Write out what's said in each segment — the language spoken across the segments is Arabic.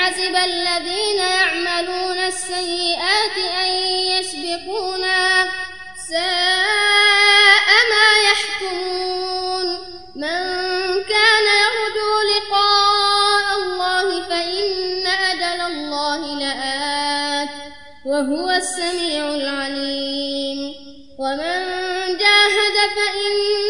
حسب الذين يعملون السيئات أن يسبقونا ساء ما يحكمون. من كان يرجو لقاء الله فإن أجل الله لآت وهو السميع العليم. ومن جاهد فإنما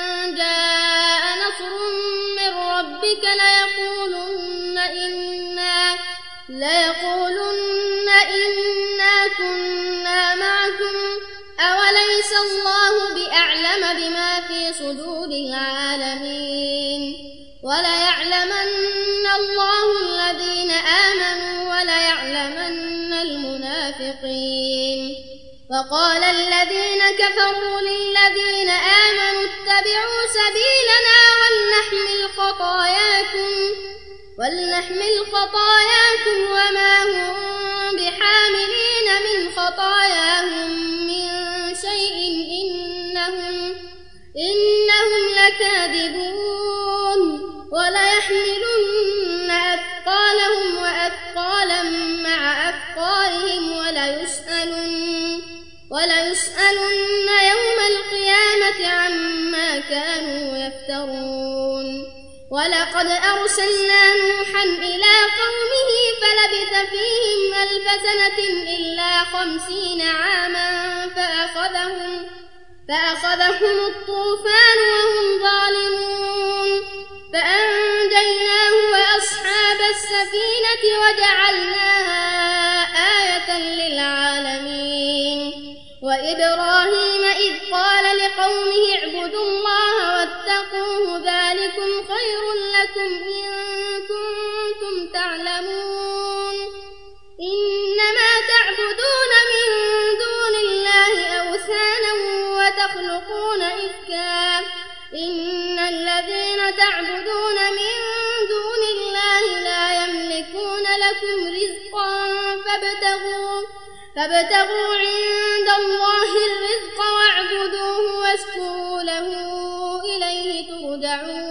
ربك ليقولن إنا ليقولن إنا كنا معكم. أوليس الله بأعلم بما في صدور العالمين؟ وليعلمن وقال الذين كفروا للذين آمنوا اتبعوا سبيلنا ولنحمل خطاياكم ولنحمل خطاياكم ولقد أرسلنا نوحا إلى قومه فلبث فيهم ألف سنة إلا خمسين عاما فأخذهم فأخذهم الطوفان وهم ظالمون. فأنجيناه وأصحاب السفينة وجعلناها آية للعالمين. وإبراهيم إذ قال لقومه اعبدوا الله واتقوه ذلكم خير لكم إن كنتم تعلمون. إنما تعبدون من دون الله أوثانا وتخلقون إفكا. إن الذين تعبدون من دون الله لا يملكون لكم رزقا فابتغوا فابتغوا عند الله الرزق واعبدوه واشكروا له إليه ترجعون.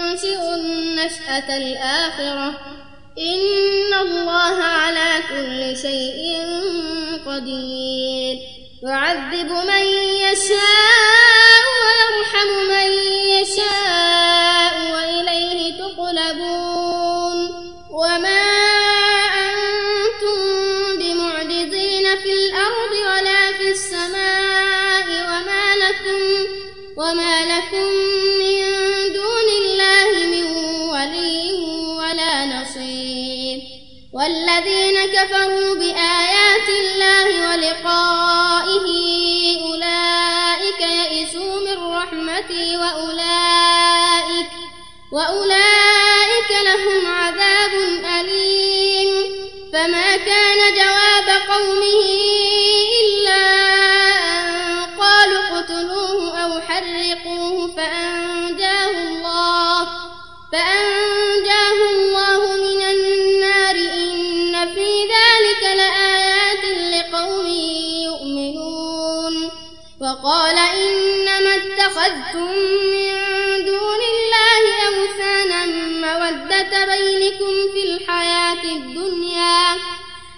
ينشئ النشأة الآخرة. إن الله على كل شيء قدير. يعذب من يشاء ويرحم من يشاء. وإليه تقلبون لهم عذاب أليم فما كان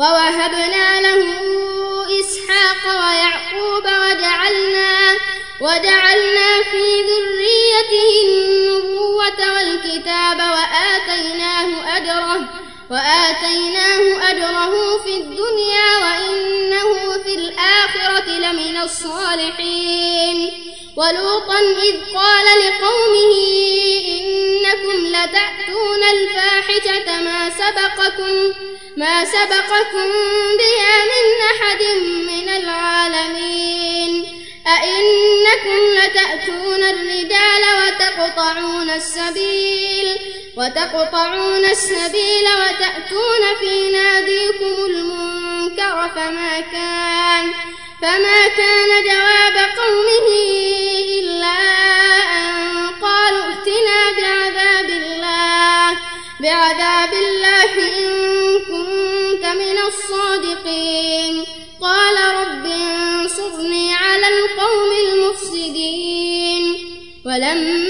ووهبنا له إسحاق ويعقوب وجعلنا وجعلنا في ذريته النبوة والكتاب وآتيناه أجره وآتيناه أجره في الدنيا وإنه في الآخرة لمن الصالحين ولوطا إذ قال لقومه إنكم لتأتون الفاحشة ما سبقكم ما سبقكم بها من أحد من العالمين. أئنكم لتأتون الرجال وتقطعون السبيل وتقطعون السبيل وتأتون في ناديكم المنكر فما كان فما كان جواب قومه إلا أن قالوا ائتنا بعذاب الله بعذاب الصادقين. قال رب انصرني على القوم المفسدين. ولما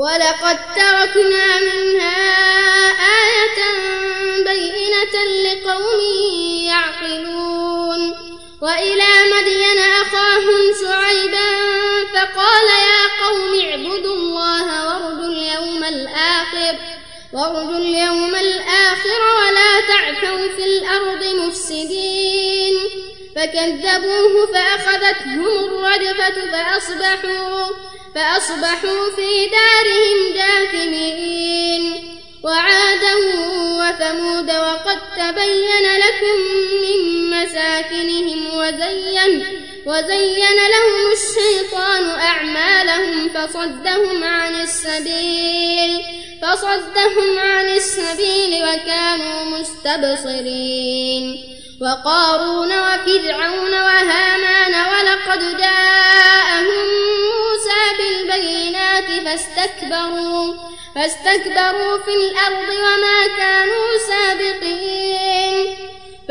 ولقد تركنا منها آية بينة لقوم يعقلون. وإلى مدين أخاهم شعيبا فقال يا قوم اعبدوا الله وارجوا اليوم الآخر وارجوا اليوم الآخر ولا تعثوا في الأرض مفسدين. فكذبوه فأخذتهم الرجفة فأصبحوا فأصبحوا في دارهم وقد تبين لكم من مساكنهم وزين وزين لهم الشيطان أعمالهم فصدهم عن السبيل فصدهم عن السبيل وكانوا مستبصرين. وقارون وفرعون وهامان ولقد جاءهم موسى بالبينات فاستكبروا فاستكبروا في الأرض وما كانوا سابقين.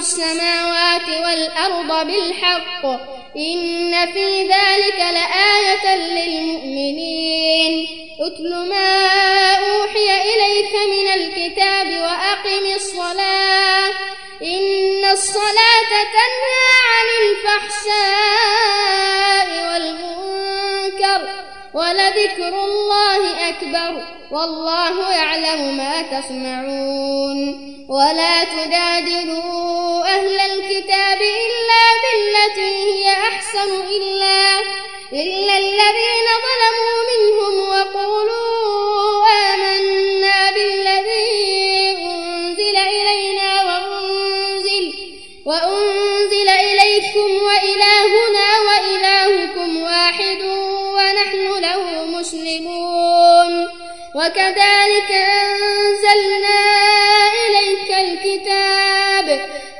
السماوات والأرض بالحق إن في ذلك لآية للمؤمنين. اتل ما أوحي إليك من الكتاب وأقم الصلاة. إن الصلاة تنهى ولذكر الله أكبر والله يعلم ما تصنعون ولا تجادلوا أهل الكتاب إلا بالتي هي أحسن إلا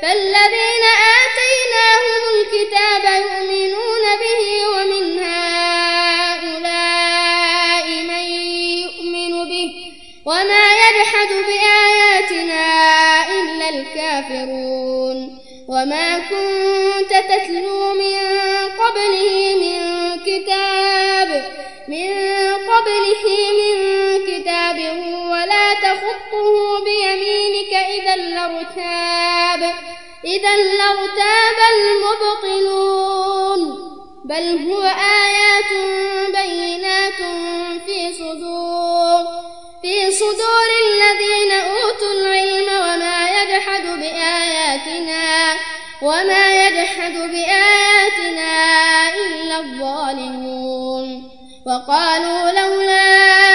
فالذين آتيناهم الكتاب يؤمنون به ومن هؤلاء من يؤمن به وما يجحد بآياتنا إلا الكافرون. وما كنت تتلو من قبله من كتاب من قبله من كتاب ولا تخطه إذا لارتاب إذا لارتاب المبطلون. بل هو آيات بينات في صدور. في صدور الذين أوتوا العلم وما يجحد بآياتنا. وما يجحد بآياتنا إلا الظالمون. وقالوا لولا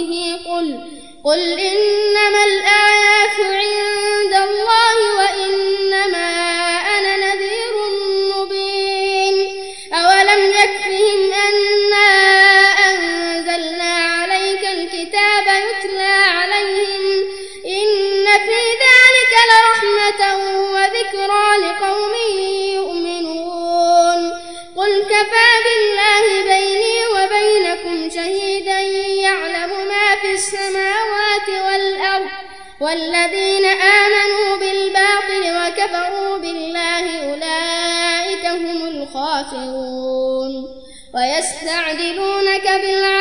ربه قل قل إنما الآيات ويستعجلونك بالعذاب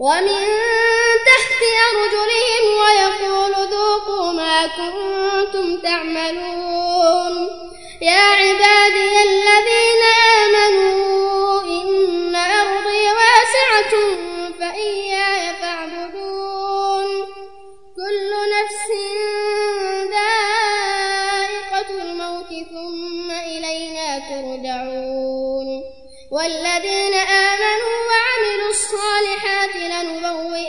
ومن تحت أرجلهم ويقول ذوقوا ما كنتم تعملون. لنبوئنهم